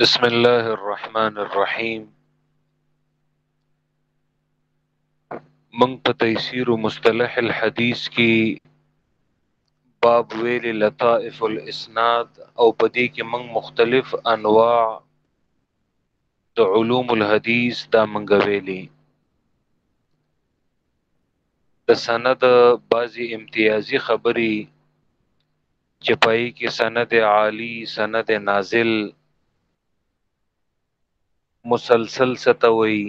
بسم الله الرحمن الرحیم من په تیسیر مصطلح الحدیث کې باب ویل لطائف الاسناد او په دې کې من مختلف انواع د علوم الحدیث دا منګه ویلي د سند بعضی امتیازی خبري چې پای کې سند عالی سند نازل مسلسل ستوي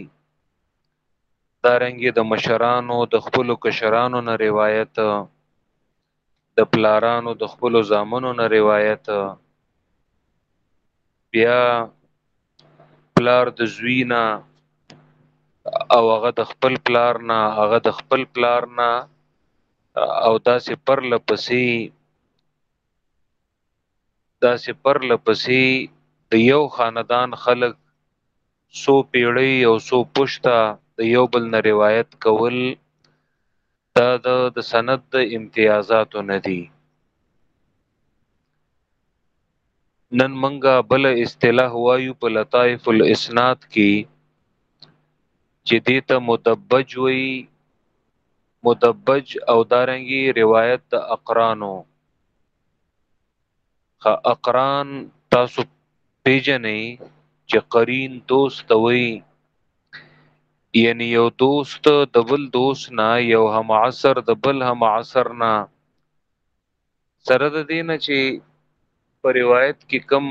دارنګي د مشرانو د خپل کشرانو نه روایت د پلارانو د خپل زامنو نه روایت بیا پلار د زوی نه او هغه د خپل پلار نه هغه د خپل پلار نه او داسې پر لپسې داسې پرله پسې د یو خاندان خلک څو پیړۍ او څو پښته د یو بل نه روایت کول دا د سند د امتیازاتو نه دي نن منګه بل اصطلاح وایو په لطائف الاسناد کې چې دې ته مدبج وي مدبج او دارنګي روایت د اقرانو خا اقران تاسو پیژنې چې قرین دوست ته وایي یعنی یو دوست د بل دوست نه یو هم عصر د بل هم عصر نه سره د دین چې په روایت کې کم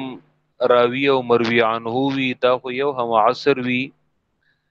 راوی او مروی عنه وی دا خو یو هم عصر وی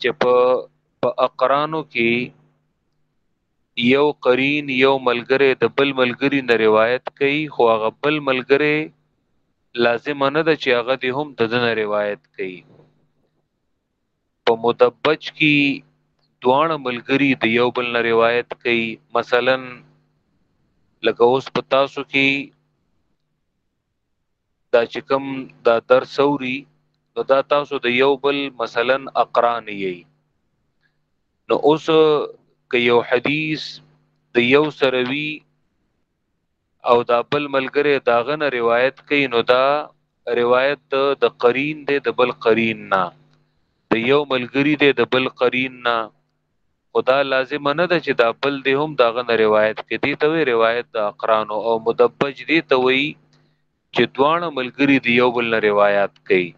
چې په په اقرانو کې یو قرین یو ملګری د بل ملګری نه روایت کوي خو هغه بل ملګری لازم نه ده چې هغه د هم د نه روایت کوي په مدبج کې دوان ملګری د یو بل نه روایت کوي مثلا لکه اوس په تاسو کې دا چې کوم دا درس اوري نو دا تاسو د یو بل مثلا اقران یی نو اوس که یو حدیث د یو سره وی او دا بل ملګری داغه نه روایت کوي نو دا روایت د قرین دی د بل قرین نه د یو ملګری دی د بل قرین نه خدا لازم نه ده چې دا بل دی هم داغه نه روایت کې دی ته روایت د اقران او مدبج دی ته وی چې دواړه ملګری دی یو بل نه روایت کوي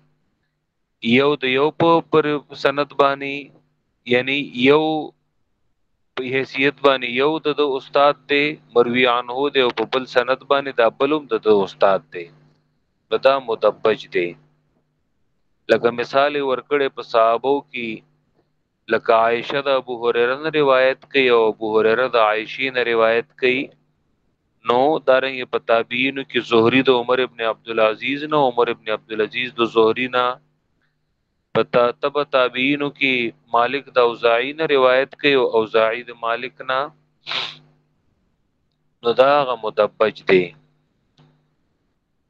یو د یو په پر سند باندې یعنی یو په حیثیت باندې یو د استاد دی مروی عنه دی او په بل سند باندې دا بلوم د استاد دی نو دا مدبج دی لکه مثال ورکړې په صحابو کې لکه عائشه د ابو هريره نه روایت کوي او ابو هريره د عائشه نه روایت کوي نو دارنګ په تابعین کې زهری د عمر ابن عبد العزيز نه عمر ابن عبد العزيز د زهری نه پتا تب تابعین کې مالک د اوزاعی نه روایت کوي او اوزاعی د مالک نه نو دا غ مدبج دی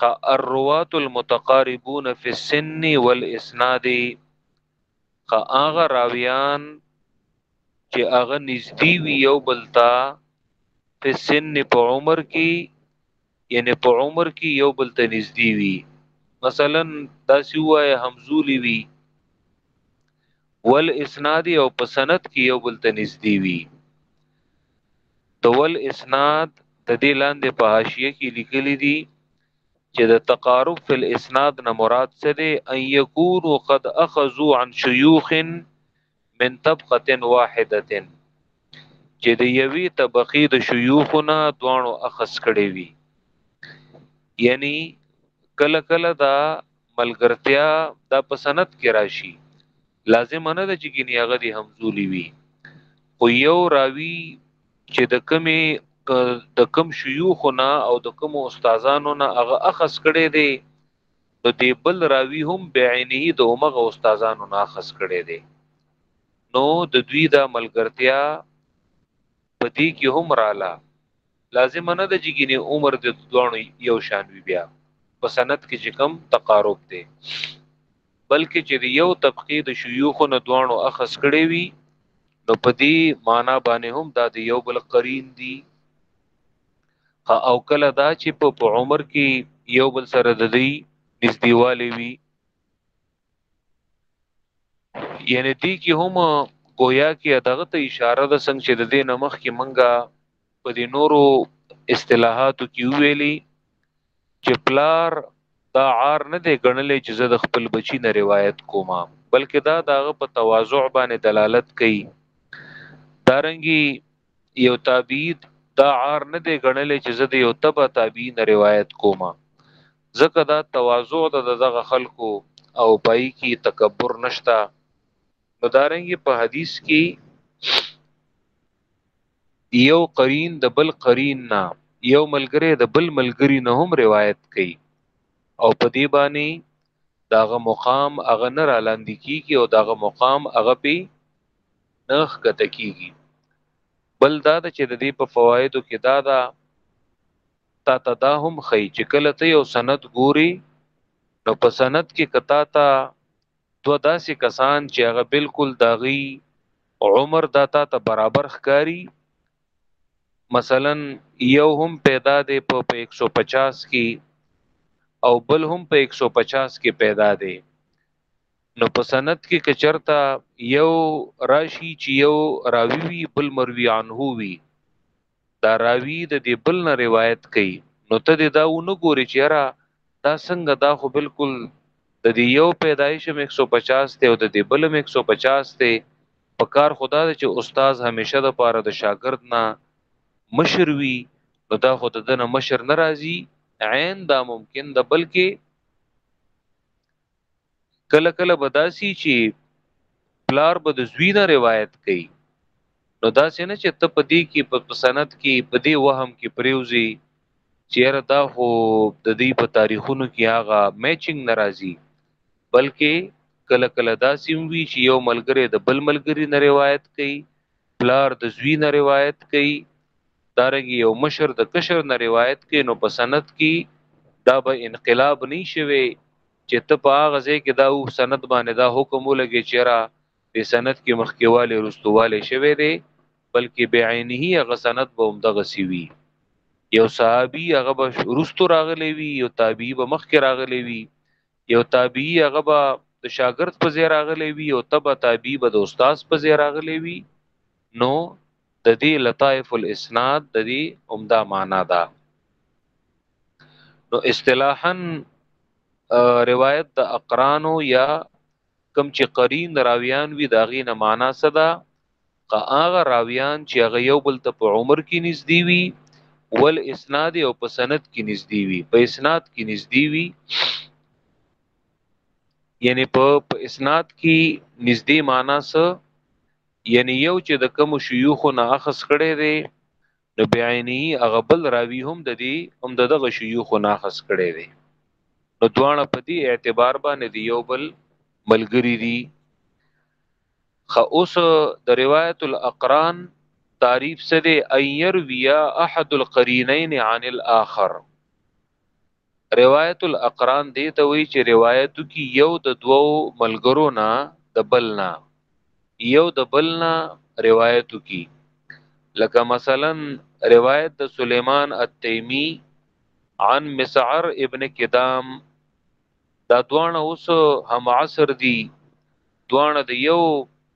که الروات المتقاربون فی السن والاسناد که هغه راویان چې هغه نږدې وي یو بل ته په سن په عمر کې یعنی په عمر کې یو بل ته نږدې وي مثلا دا سی وای همزولی وي ول اسناد او په سند کې یو بل ته نږدې وي دول اسناد د دې لاندې په حاشیه کې لیکلي دي چې د تقارب فی الاسناد نه مراد څه دی ان یکونو قد اخذو عن شیوخ من طبقه واحده چې د یوی طبقه د شیوخونه دوانو اخذ کړي وي یعنی کله کله دا ملګرتیا د پسند کې راشي لازم نه ده چې ګنې هغه دی همزولی وي خو یو راوی چې د کمی د کم شيوخونه او د کم استادانو نه هغه اخص کړي دي نو دی بل راوی هم بعینه د اومغه استادانو نه اخص کړي دي نو د دوی د ملګرتیا په دې کې هم رااله لازمه نه ده چې ګینه عمر د دوانو یو شان وي بیا په سند کې چې کم تقارب دی بلکې چې د یو طبقه د شيوخو نه دوانو اخس کړي وي نو په دې معنا باندې هم دا د یو بل قرین دي او کله دا چې په عمر کې یو بل سره د دې نږدېوالی وي یعنی دی کی هم گویا کی دغه ته اشاره ده څنګه چې د دې نمخ کې منګه په دې نورو اصطلاحاتو کې ویلي چې پلار دا عار نه دی ګڼلې چې زه د خپل بچی نه روایت کوم بلکې دا دغه په تواضع باندې دلالت کوي دارنګي یو تابعید دا عار نه دی ګڼلې چې زه د یو تبع تابعی نه روایت کوم ځکه دا تواضع ده د دغه خلکو او پای کی تکبر نشته نو دارنګ په حدیث کی یو قرین د بل قرین نه یو ملګری د بل ملګری نه هم روایت کئ او په دی باندې داغه مقام هغه نه را لاندې کیږي او داغه مقام هغه پی نخ کته کیږي بل دا چې د دې په فوایدو کې دا دا تا ته دا هم خی چې کله ته یو سند ګوري نو په سند کې کتا ته دو داسې کسان چې هغه بالکل داغي عمر داتا ته برابر ښکاری مثلا یو هم پیدا دی په 150 کې او بل هم په 150 کې پیدا دی نو په سند کې کچرتا یو راشي چې یو راوی وی بل مروی عنه وی دا راوی د دې بل نه روایت کوي نو ته دې دا ونه ګوري چې را دا څنګه دا خو بالکل د دې یو پیدایش هم 150 ته او د دې بل هم 150 ته په کار خدا د چې استاد همیشه د پاره د شاګرد نه مشر وي نو دا خو د دنه مشر ناراضي عین دا ممکن د بلکې کله کله بداسي چې پلار به د زوی نه روایت کوي نو دا څنګه چې ته په دې کې په سند کې په دې وهم کې پریوزي چیرې دا خو د دې په تاریخونو کې هغه میچنګ ناراضي بلکې کله کله دا سیم وی چې یو ملګری د بل ملګری نه روایت کوي پلار د زوی نه روایت کوي دارنګ یو مشر د کشر نه روایت کوي نو په سند کې دا به انقلاب نه شوي چې ته په هغه ځای کې دا او سند باندې دا حکم ولګي چې را په سند کې مخکیواله رستواله شوي دي بلکې بعینه هغه سند به هم دغه سی وي یو صحابي هغه به رستو راغلی وي یو تابعی به مخکې راغلی وي یو تابعی هغه به د شاګرد په زیر اغلی وی او تبع تابعی به د استاد په زیر اغلی وی نو د دې لطائف الاسناد د دې عمده معنا ده نو اصطلاحا روایت د اقرانو یا کم چې قرین راویان وي دا غي نه معنا صدا که هغه راویان چې هغه یو بل ته په عمر کې نږدې وي ول اسناد او په سند کې نږدې وي په اسناد کې نږدې وي یعنی په اسناد کې نږدې معنا څه یعنی یو چې د کم شيوخ نه اخص کړي دي نو بیاینی هغه بل راوی هم د دې هم د دغه شيوخ ناخص کړي دي نو دوانه په دې اعتبار باندې دی یو بل ملګری دي خ اوس د روایت الاقران تعریف سره ايرویا احد القرینین عن الاخر روایت الاقران دی ته وی چې روایت کی یو د دوو ملګرو نه د بل نه یو د بل نه روایت کی لکه مثلا روایت د سلیمان التیمی عن مسعر ابن کدام دا دوانه اوس هم عصر دی دوانه د یو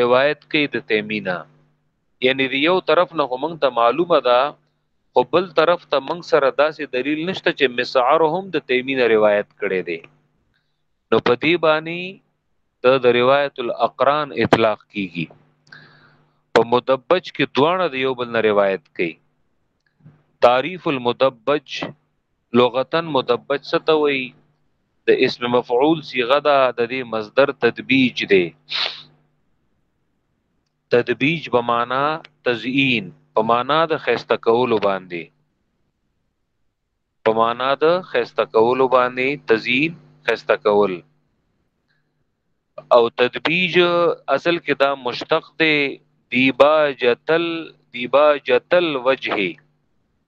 روایت کوي د تیمینا یعنی دی یو طرف نه موږ ته معلومه ده خو بل طرف ته موږ سره داسې دلیل نشته چې مسعر هم د تیمین روایت کړي دي نو په دې باندې د دا روایت الاقران اطلاق کیږي په مدبج کې دواړه د یو بل نه روایت کوي تعریف المدبج لغتا مدبج څه ته وایي د اسم مفعول صيغه ده د دې مصدر تدبیج دی تدبیج په معنا تزیین په معنا د خسته کولو باندې په معنا د خسته کولو باندې تزیین خسته کول او تدبیج اصل کې دا مشتق دی دیباجتل دیباجتل وجه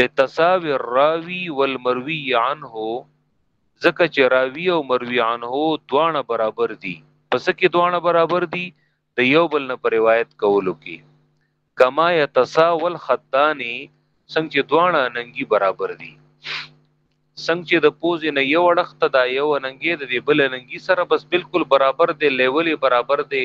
لتساوي الراوي والمروي عنه ځکه چې راوي او مروي عنه دواړه برابر دي پس کې دواړه برابر دي د یو بل نه پر روایت کولو کې کما یتساول خدانی څنګه چې دواړه ننګي برابر دي څنګه چې د پوزې نه یو اړخ ته دا یو ننګي د بل ننګي سره بس بالکل برابر دی لیولې برابر دی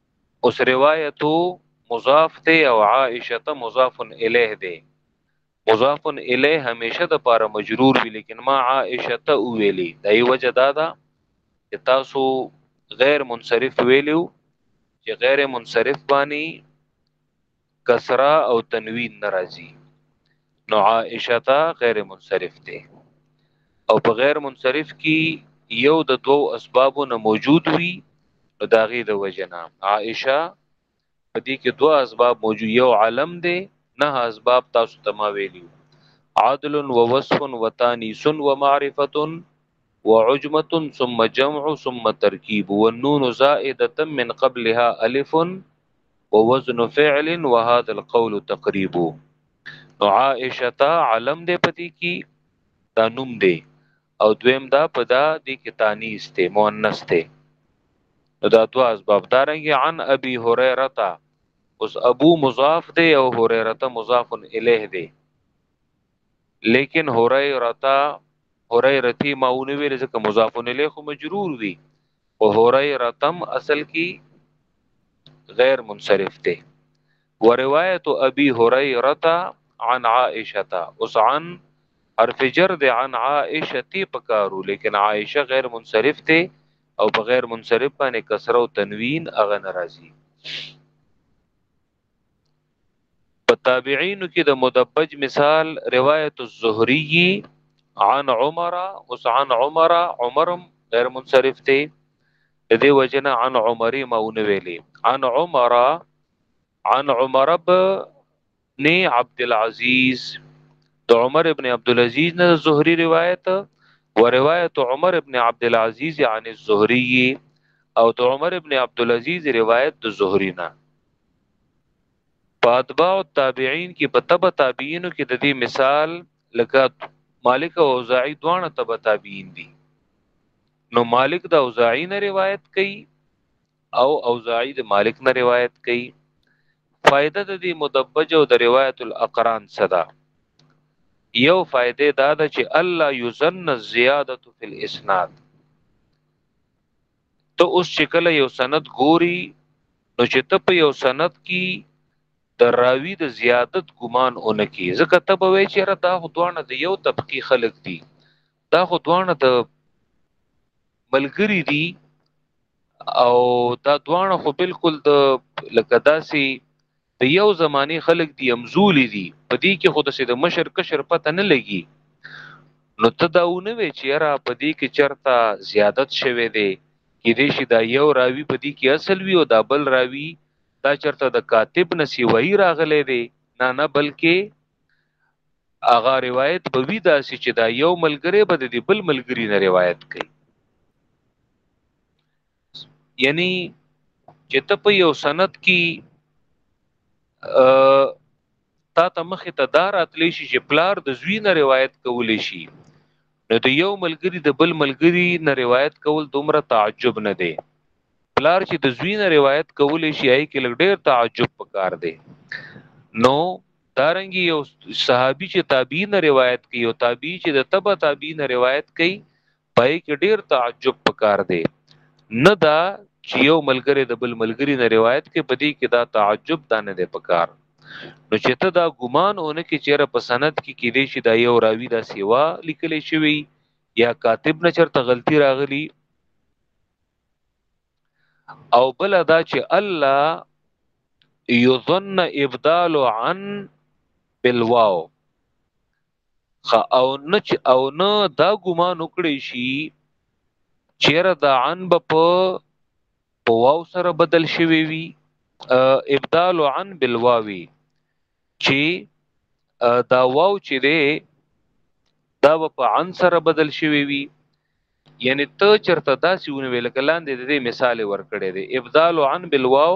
اوس روایت مضاف ته او عائشه مضاف الیه دی مضاف الیه همیشه د پاره مجرور وی لیکن ما عائشه ته ویلی دای وجه دا ده چې تاسو غیر منصرف ویلو چې غیر منصرف باندې کسرا او تنوین ناراضی نو عائشه غیر منصرف دی او په غیر منصرف کې یو د دوو اسبابو نه موجود وي نو داغي د وجنا عائشه په دې کې دوه اسباب موجود یو علم دی نه اسباب تاسو ته ما ویلي عدل و وصف و تانیس و معرفه و عجمه ثم جمع ثم ترکیب و النون زائده من قبلها الف ووزن فعل وهذا القول تقريب نو عائشه علم دې پتی کی دا نوم دی او دویم دا پدا دی کې تانیث ته مؤنث ته نو دا دوا اسباب دارنګ عن ابي هريره اوس ابو مضاف دی او هريره مضاف الیه دی لیکن هریرتا هریرتی ما ونه ویل چې مضاف الیه خو مجرور وی او هریرتم اصل کی غیر منصرف دی وروایت ابي هريره عن عائشه اوس عن حرف جر د عن عائشه تی پکارو لیکن عائشه غیر منصرف ته او بغیر منصرف باندې کسره او تنوین اغه ناراضي په تابعین کې د مدبج مثال روایت الزهری عن عمر اوس عن عمر عمرم غیر منصرف ته د دې وجنه عن عمر ماونه ویلي عن عمر عن عمر ابن عبد العزيز د عمر ابن عبد العزيز نه زهري روایت و روایت عمر ابن عبد العزيز عن الزهري او د عمر ابن عبد العزيز روایت د زهري نه په اتباع او تابعین کې په تبع تابعینو کې د دې مثال لکه مالک او اوزاعی دوانه تبع تابعین دي نو مالک د اوزاعی نه روایت کوي او اوزاعی د مالک نه روایت کوي فائدہ د دې مدبج او د روایت الاقران صدا یو فائدې دا ده چې الله یزن الزیادت فی الاسناد ته اوس چې کله یو سند ګوري نو چې ته په یو سند کې د راوی د زیادت ګمان اونکی ځکه ته به وی چې را دا خدوانه د یو طبقي خلق دي دا خدوانه د ملګری دي او دا دوانه خو بالکل د لکه داسي د يو زماني خلک دي همزولي دي په دې کې خو دسې د مشر کشر پته نه لګي نو ته دا ونه وې چې یاره په دې کې چرته زیادت شوه دی کې دې شي دا یو راوی په دې کې اصل وی او دا بل راوی دا چرته د کاتب نه سیوای راغلی دی نه نه بلکې اغا روایت به وی دا سي چې دا یو ملګری به د بل ملګری نه روایت کوي یعنی چې ته په یو سند کې تا ته مخې ته دا راتلی شي چې پلار د زوی نه روایت کولی شي نو د یو ملګری د بل ملګری نه روایت کول دومره تعجب نه دی پلار چې د زوی نه روایت کولی شي ای کې لګ ډیر تعجب پکار دی نو دارنګي یو صحابي چې تابعین روایت کوي او تابعی چې د تبع تابعین روایت کوي پای کې ډیر تعجب پکار دی نه دا چې یو ملګری د بل ملګری نه روایت کې پدی کې دا تعجب دا نه دی پکار نو چې ته دا ګمان اون کې چیرې په سند کې کې دی چې دا یو راوی دا سیوا لیکل شوی یا کاتب نه چرته غلطی راغلی او بل دا چې الله یظن ابدال عن بالواو خا او نه چې او نه دا ګمان وکړي شي چیرې دا عن به په په واو سره بدل شوی وي ابدال عن بالواوي چې دا واو چې دی دا په عن سره بدل شوی وي یعنی ته چرته داسې ونوي لکه لاندې د دې مثال ورکړې دی ابدال عن بالواو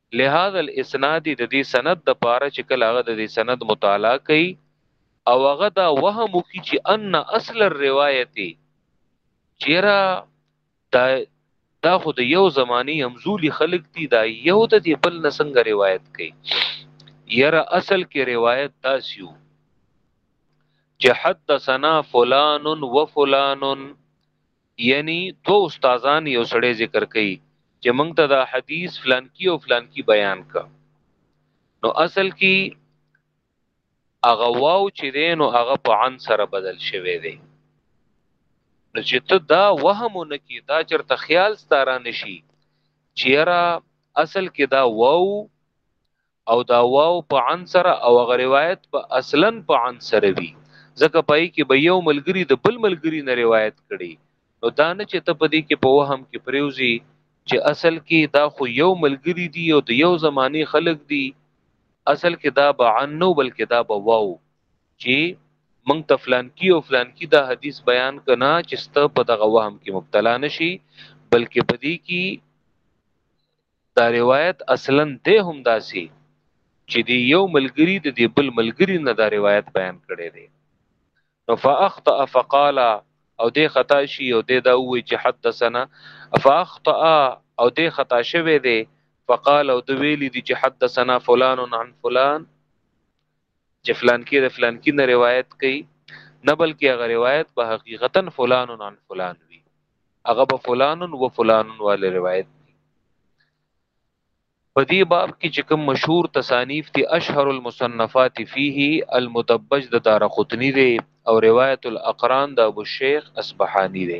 لهذا الاسناد د دې سند د پاره چې کله هغه د دې سند مطالعه کوي او هغه دا وهم وکي چې ان اصل الروایت چیرې دا دا خو د یو زمانی همزولي خلق دي دا یو د دې بل نسنګ روایت کوي یره اصل کې روایت داسیو چې حدثنا فلان و فلان یعنی دوه استادان یو سړی ذکر کوي چې موږ ته دا حدیث فلانکی او فلانکی بیان ک نو اصل کې هغه واو چې دی نو هغه په عن سره بدل شوی دی نو چې ته دا وهم نه کی دا چرته خیال ستاره نشي چیرې اصل کې دا واو او دا واو په عن سره او غ روایت په اصلا په عن سره وی ځکه پای کې به یو ملګری د بل ملګری نه روایت کړي نو دا نه چې ته په دې کې په وهم کې پریوزی چې اصل کې دا خو یو ملګری دی او د یو زمانی خلق دی اصل کې دا به عن نو بلکې دا به واو چې مونږ ته فلان کی او فلان کی دا حدیث بیان کنا چې ست په دغه وهم کې مبتلا نشي بلکې په دې کې دا روایت اصلا دی هم داسي چې دی یو ملګری د دی بل ملګری نه دا روایت بیان کړی دی نو فاخطا فقال او دی خطا شي او دی دا وی چې حدثنا فاخطا او دی خطا شوی دی فقال او د ویلی دی چې حدثنا فلان عن فلان چې فلان کې د فلان کې نه روایت کوي نه بلکې هغه روایت په حقیقتا فلان عن فلان وي هغه به فلان و فلان والے روایت په دې باب کې چې کوم مشهور تصانیف دي اشهر المصنفات فيه المدبج د دارقطنی دی او روایت الاقران د ابو شیخ اصبهانی دی